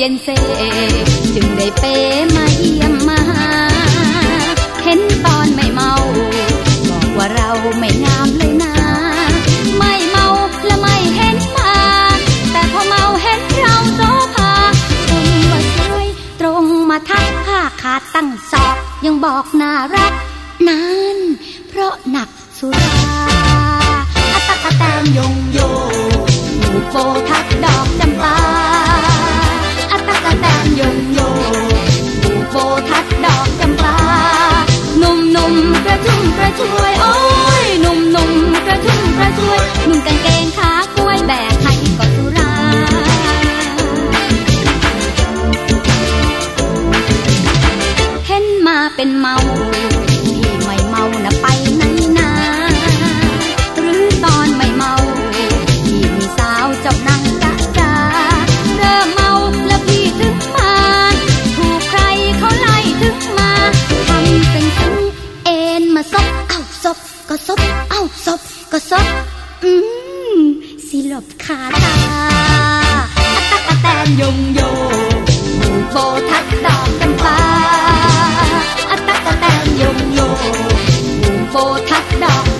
ย็นเซ จึงได้เปมาเยี่ยมมา เห็นตอนไม่เมา บอกว่าเราไม่งามเลยนะ ไม่เมาและไม่เห็นมา แต่พอเมาเห็นเราโซภาชมว่าสวยตรงมาทักผ้าขาดตั้งศอก ยังบอกน่ารักนั้นเพราะหนักสุราอัตตะแตมยงโยหมู่โปท เป็นเมาที่ไม่เมานะไปไหนนาหรือตอนไม่เมาที่มีสาวจับนั่งกะกาเริ่มเมาแล้วพี่ถึงมา ถูกใครเขาไล่ถึงมาทำเป็นซึ้งเอ็นมาซบเอ้าซบก็ซบเอ้าซบก็ซบอืมสิหลบขาตาตะกะแตนยงย bồ thắt đỏ.